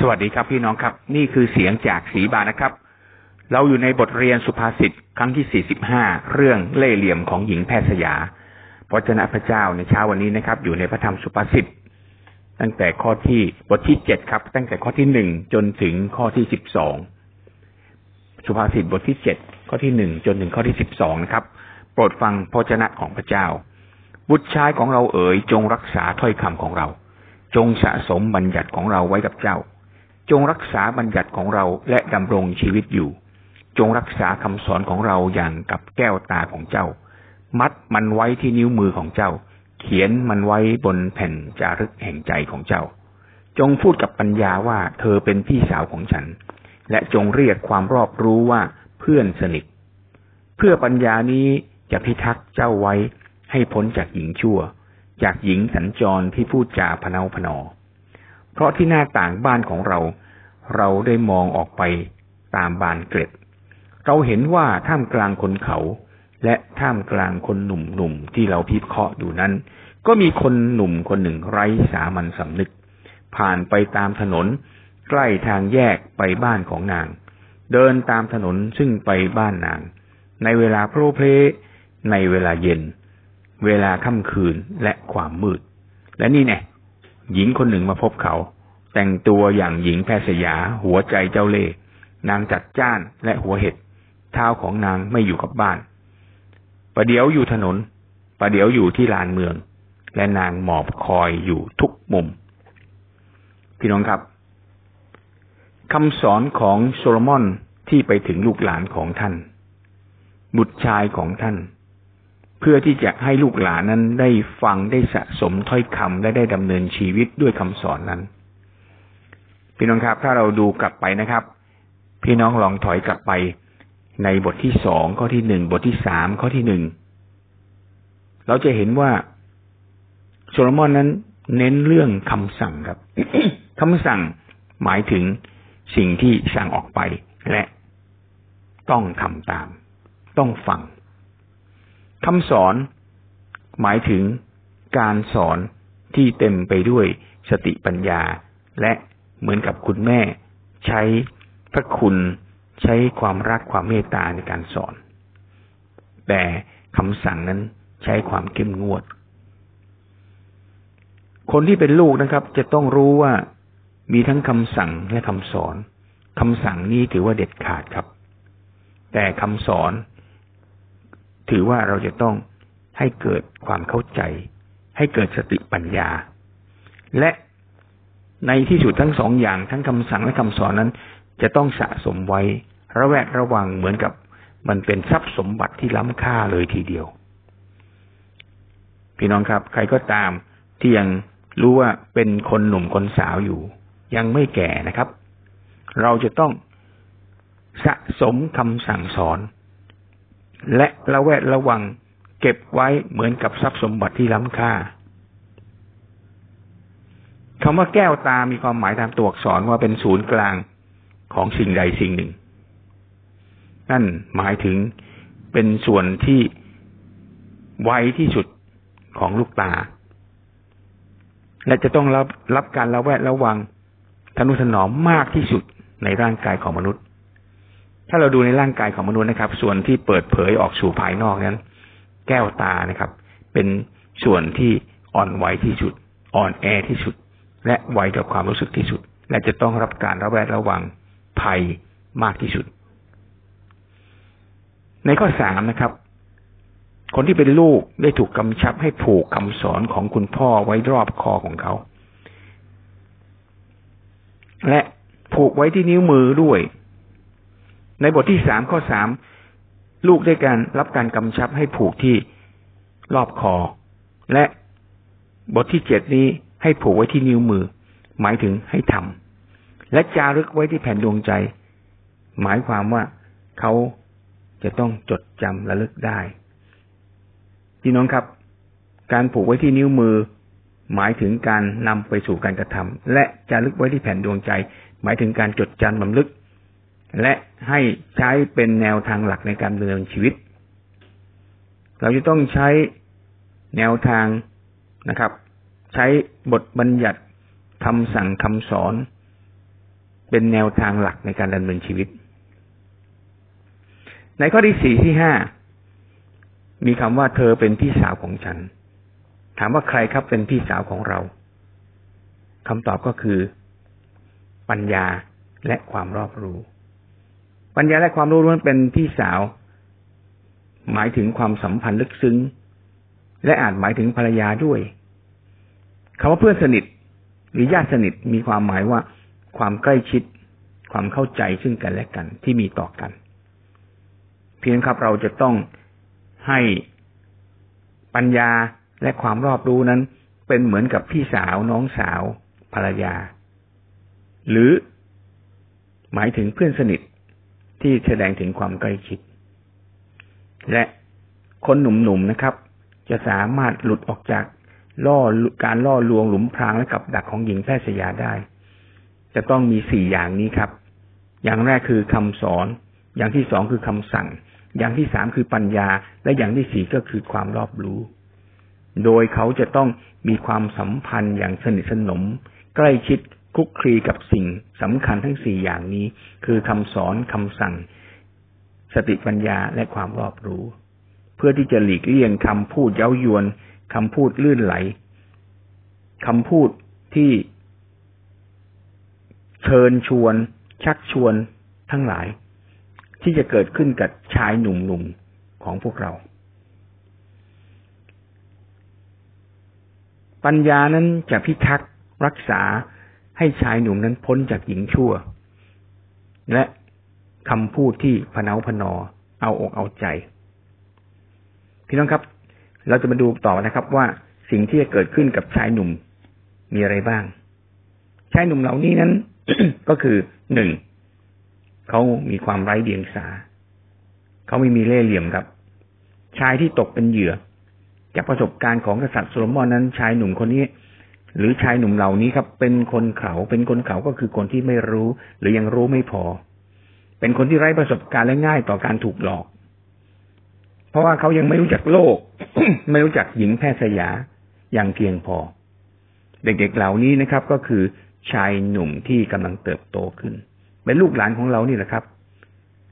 สวัสดีครับพี่น้องครับ นี่คือเสียงจากสีบานะครับ เราอยู่ในบทเรียนสุภาษิตครั้งที่ 45 เรื่องเล่ห์เหลี่ยมของหญิงแพทย์สยาพระเจ้าพระเจ้าในเช้าวันนี้นะครับ อยู่ในพระธรรมสุภาษิตตั้งแต่ข้อที่บทที่เจ็ดครับ ตั้งแต่ข้อที่หนึ่งจนถึงข้อที่สิบสองสุภาษิตบทที่เจ็ดข้อที่หนึ่งจนถึงข้อที่สิบสองนะครับ โปรดฟังพระเจ้าของพระเจ้า บุตรชายของเราเอ๋ยจงรักษาถ้อยคำของเรา จงสะสมบัญญัติของเราไว้กับเจ้า จงรักษาบัญญัติของเราและดำรงชีวิตอยู่ จงรักษาคำสอนของเราอย่างกับแก้วตาของเจ้า มัดมันไว้ที่นิ้วมือของเจ้า เขียนมันไว้บนแผ่นจารึกแห่งใจของเจ้า จงพูดกับปัญญาว่าเธอเป็นพี่สาวของฉัน และจงเรียกความรอบรู้ว่าเพื่อนสนิท เพื่อปัญญานี้จะพิทักษ์เจ้าไว้ให้พ้นจากหญิงชั่ว จากหญิงสัญจรที่พูดจาพเนาพนอ เพราะที่หน้าต่างบ้านของเรา เราได้มองออกไปตามบานเกล็ด เราเห็นว่าท่ามกลางคนเขา และท่ามกลางคนหนุ่มๆที่เราพิเคราะห์อยู่นั้น ก็มีคนหนุ่มคนหนึ่งไร้สามัญสำนึก ผ่านไปตามถนน ใกล้ทางแยกไปบ้านของนาง เดินตามถนนซึ่งไปบ้านนาง ในเวลาโพรเพลในเวลาเย็น เวลาค่ำคืนและความมืด และนี่แน่ หญิงคนหนึ่งมาพบเขา แต่งตัวอย่างหญิงแพทย์สยา หัวใจเจ้าเล่ห์นางจัดจ้านและหัวเห็ดเท้าของนางไม่อยู่กับบ้าน ประเดี๋ยวอยู่ถนน ประเดี๋ยวอยู่ที่ลานเมือง และนางหมอบคอยอยู่ทุกมุม พี่น้องครับคำสอนของโซโลมอนที่ไปถึงลูกหลานของท่าน บุตรชายของท่าน เพื่อที่จะให้ลูกหลานนั้นได้ฟังได้สะสมถ้อยคำและได้ดำเนินชีวิตด้วยคำสอนนั้น พี่น้องครับ ถ้าเราดูกลับไปนะครับ พี่น้องลองถอยกลับไป ในบทที่สองข้อที่หนึ่งบทที่สามข้อที่หนึ่งเราจะเห็นว่าโซโลมอนนั้น เน้นเรื่องคำสั่งครับคำสั่งหมายถึงสิ่งที่สั่งออกไปและต้องทำตาม ต้องฟัง คำสอน หมายถึงการสอนที่เต็มไปด้วยสติปัญญา และเหมือนกับคุณแม่ ใช้พระคุณใช้ความรักความเมตตาในการสอน แต่คำสั่งนั้นใช้ความเข้มงวด คนที่เป็นลูกนะครับ จะต้องรู้ว่ามีทั้งคำสั่งและคำสอนคำสั่งนี้ถือว่าเด็ดขาดครับ แต่คำสอน ถือว่าเราจะต้องให้เกิดความเข้าใจ ให้เกิดสติปัญญา และในที่สุดทั้งสองอย่างทั้งคำสั่งและคำสอนนั้น จะต้องสะสมไว้ ระแวดระวังเหมือนกับมันเป็นทรัพย์สมบัติที่ล้ำค่าเลยทีเดียว พี่น้องครับ ใครก็ตามที่ยังรู้ว่าเป็นคนหนุ่มคนสาวอยู่ ยังไม่แก่นะครับ เราจะต้องสะสมคำสั่งสอน และระแวดระวังเก็บไว้เหมือนกับทรัพย์สมบัติที่ล้ำค่าคำว่าแก้วตามีความหมายตามตัวอักษรว่าเป็นศูนย์กลางของสิ่งใดสิ่งหนึ่ง นั่นหมายถึงเป็นส่วนที่ไวที่สุดของลูกตา และจะต้องรับรับการระแวดระวังทนุถนอมมากที่สุดในร่างกายของมนุษย์ ถ้าเราดูในร่างกายของมนุษย์นะครับ ส่วนที่เปิดเผยออกสู่ภายนอกนั้น แก้วตานะครับ เป็นส่วนที่อ่อนไหวที่สุด อ่อนแอที่สุด และไวต่อความรู้สึกที่สุด และจะต้องรับการระแวดระวังภัยมากที่สุด ในข้อสามนะครับ คนที่เป็นลูกได้ถูกกำชับให้ผูกคำสอนของคุณพ่อไว้รอบคอของเขา และผูกไว้ที่นิ้วมือด้วย ในบทที่สามข้อสามลูกได้การรับการกำชับให้ผูกที่รอบคอ และบทที่เจ็ดนี้ให้ผูกไว้ที่นิ้วมือ หมายถึงให้ทำและจารึกไว้ที่แผ่นดวงใจ หมายความว่าเขาจะต้องจดจำระลึกได้พี่น้องครับ การผูกไว้ที่นิ้วมือ หมายถึงการนำไปสู่การกระทำและจารึกไว้ที่แผ่นดวงใจ หมายถึงการจดจำบำลึก และให้ใช้เป็นแนวทางหลักในการดำเนินชีวิต เราจะต้องใช้แนวทางนะครับ ใช้บทบัญญัติคำสั่งคำสอน เป็นแนวทางหลักในการดำเนินชีวิต ในข้อที่สี่ที่ห้ามีคำว่าเธอเป็นพี่สาวของฉัน ถามว่าใครครับเป็นพี่สาวของเราคำตอบก็คือ ปัญญาและความรอบรู้ ปัญญาและความรู้นั้นเป็นพี่สาว หมายถึงความสัมพันธ์ลึกซึ้ง และอาจหมายถึงภรรยาด้วยคำว่าเพื่อนสนิท หรือญาติสนิทมีความหมายว่า ความใกล้ชิด ความเข้าใจซึ่งกันและกันที่มีต่อกัน เพียงครับเราจะต้องให้ปัญญาและความรอบรู้นั้น เป็นเหมือนกับพี่สาวน้องสาว ภรรยา หรือหมายถึงเพื่อนสนิท ที่แสดงถึงความใกล้ชิด และคนหนุ่มๆนะครับ จะสามารถหลุดออกจากล่อการล่อลวงหลุมพรางและกับดักของหญิงแพทย์สยาได้ จะต้องมีสี่อย่างนี้ครับ อย่างแรกคือคำสอน อย่างที่สองคือคำสั่ง อย่างที่สามคือปัญญา และอย่างที่สี่ก็คือความรอบรู้ โดยเขาจะต้องมีความสัมพันธ์อย่างสนิทสนม ใกล้ชิด คุกคลีกับสิ่งสำคัญทั้งสี่อย่างนี้ คือคำสอนคำสั่ง สติปัญญาและความรอบรู้ เพื่อที่จะหลีกเลี่ยงคำพูดเย้ายวนคำพูดลื่นไหลคำพูดที่เชิญชวน ชักชวนทั้งหลาย ที่จะเกิดขึ้นกับชายหนุ่มๆของพวกเรา ปัญญานั้นจะพิทักษ์รักษา ให้ชายหนุ่มนั้นพ้นจากหญิงชั่ว และคำพูดที่พนาพนอ เอาอกเอาใจ พี่น้องครับ เราจะมาดูต่อนะครับว่าสิ่งที่จะเกิดขึ้นกับชายหนุ่มมีอะไรบ้าง ชายหนุ่มเหล่านี้นั้น ก็คือหนึ่งเขามีความไร้เดียงสา เขาไม่มีเล่ห์เหลี่ยมครับ ชายที่ตกเป็นเหยื่อ จากประสบการณ์ของกษัตริย์โซโลมอนนั้น ชายหนุ่มคนนี้ หรือชายหนุ่มเหล่านี้ครับ เป็นคนเขาเป็นคนเขาก็คือคนที่ไม่รู้ หรือยังรู้ไม่พอ เป็นคนที่ไร้ประสบการณ์และง่ายต่อการถูกหลอก เพราะว่าเขายังไม่รู้จักโลก ไม่รู้จักหญิงแพทย์สยาอย่างเพียงพอ เด็กๆเหล่านี้นะครับ ก็คือชายหนุ่มที่กำลังเติบโตขึ้น เป็นลูกหลานของเรานี่แหละครับ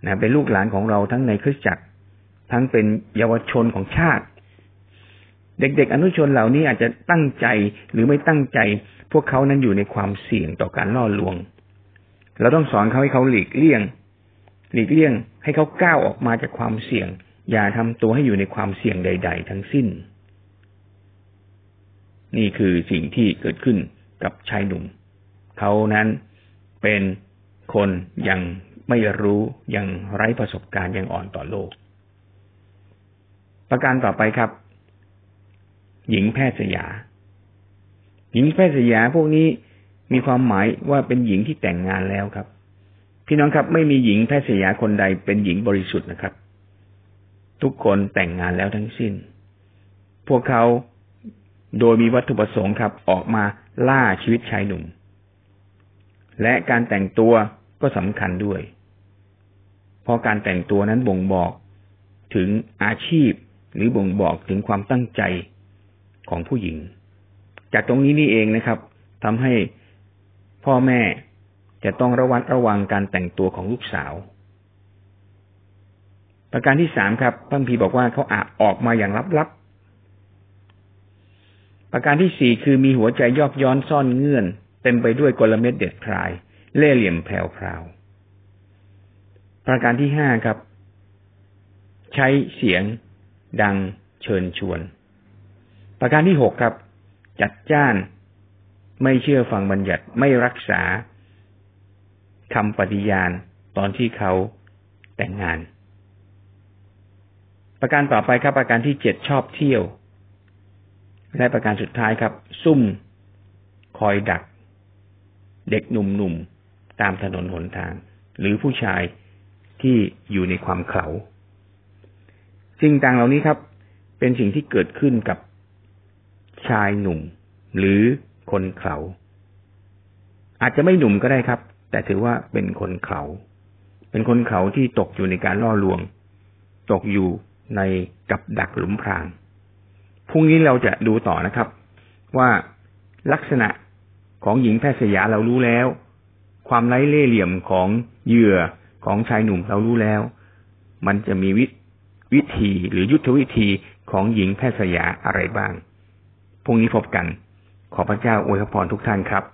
นะเป็นลูกหลานของเราทั้งในคริสตจักร ทั้งเป็นเยาวชนของชาติ เด็กๆ อนุชนเหล่านี้อาจจะตั้งใจหรือไม่ตั้งใจ พวกเขานั้นอยู่ในความเสี่ยงต่อการล่อลวง เราต้องสอนเขาให้เขาหลีกเลี่ยง หลีกเลี่ยง ให้เขาก้าวออกมาจากความเสี่ยง อย่าทำตัวให้อยู่ในความเสี่ยงใด ๆ ทั้งสิ้น นี่คือสิ่งที่เกิดขึ้นกับชายหนุ่ม เขานั้นเป็นคนยังไม่รู้ยังไร้ประสบการณ์ยังอ่อนต่อโลก ประการต่อไปครับ หญิงแพทย์สยา หญิงแพทย์สยาพวกนี้มีความหมายว่าเป็นหญิงที่แต่งงานแล้วครับ พี่น้องครับ ไม่มีหญิงแพทย์สยาคนใดเป็นหญิงบริสุทธิ์นะครับ ทุกคนแต่งงานแล้วทั้งสิ้น พวกเขาโดยมีวัตถุประสงค์ครับออกมาล่าชีวิตชายหนุ่ม และการแต่งตัวก็สำคัญด้วย เพราะการแต่งตัวนั้นบ่งบอกถึงอาชีพหรือบ่งบอกถึงความตั้งใจ ของผู้หญิง จากตรงนี้นี่เองนะครับทำให้พ่อแม่จะต้องระวัดระวังการแต่งตัวของลูกสาว ประการที่สามครับพระพีบอกว่าเขาอาออกมาอย่างลับๆ ประการที่สี่คือมีหัวใจยอกย้อนซ่อนเงื่อน เต็มไปด้วยกลเม็ดเด็ดพราย เล่เหลี่ยมแผ่วพราว ประการที่ห้าครับ ใช้เสียงดังเชิญชวน ประการที่หกครับ จัดจ้าน ไม่เชื่อฟังบัญญัติไม่รักษาคำปฏิญาณตอนที่เขาแต่งงาน ประการต่อไปครับ ประการที่เจ็ดชอบเที่ยว และประการสุดท้ายครับ ซุ่ม คอยดัก เด็กหนุ่มๆตามถนนหนทาง หรือผู้ชายที่อยู่ในความเขาสิ่งต่างเหล่านี้ครับ เป็นสิ่งที่เกิดขึ้นกับ ชายหนุ่ม หรือคนเขาอาจจะไม่หนุ่มก็ได้ครับ แต่ถือว่าเป็นคนเขา เป็นคนเขาที่ตกอยู่ในการล่อลวง ตกอยู่ในกับดักหลุมพราง พรุ่งนี้เราจะดูต่อนะครับ ว่าลักษณะของหญิงแพทย์สยาเรารู้แล้ว ความไร้เล่เหลี่ยมของเหยื่อของชายหนุ่มเรารู้แล้ว มันจะมีวิวธีหรือยุทธวิธีของหญิงแพทย์สยาอะไรบ้าง พรุ่งนี้พบกัน ขอพระเจ้าอวยพรทุกท่านครับ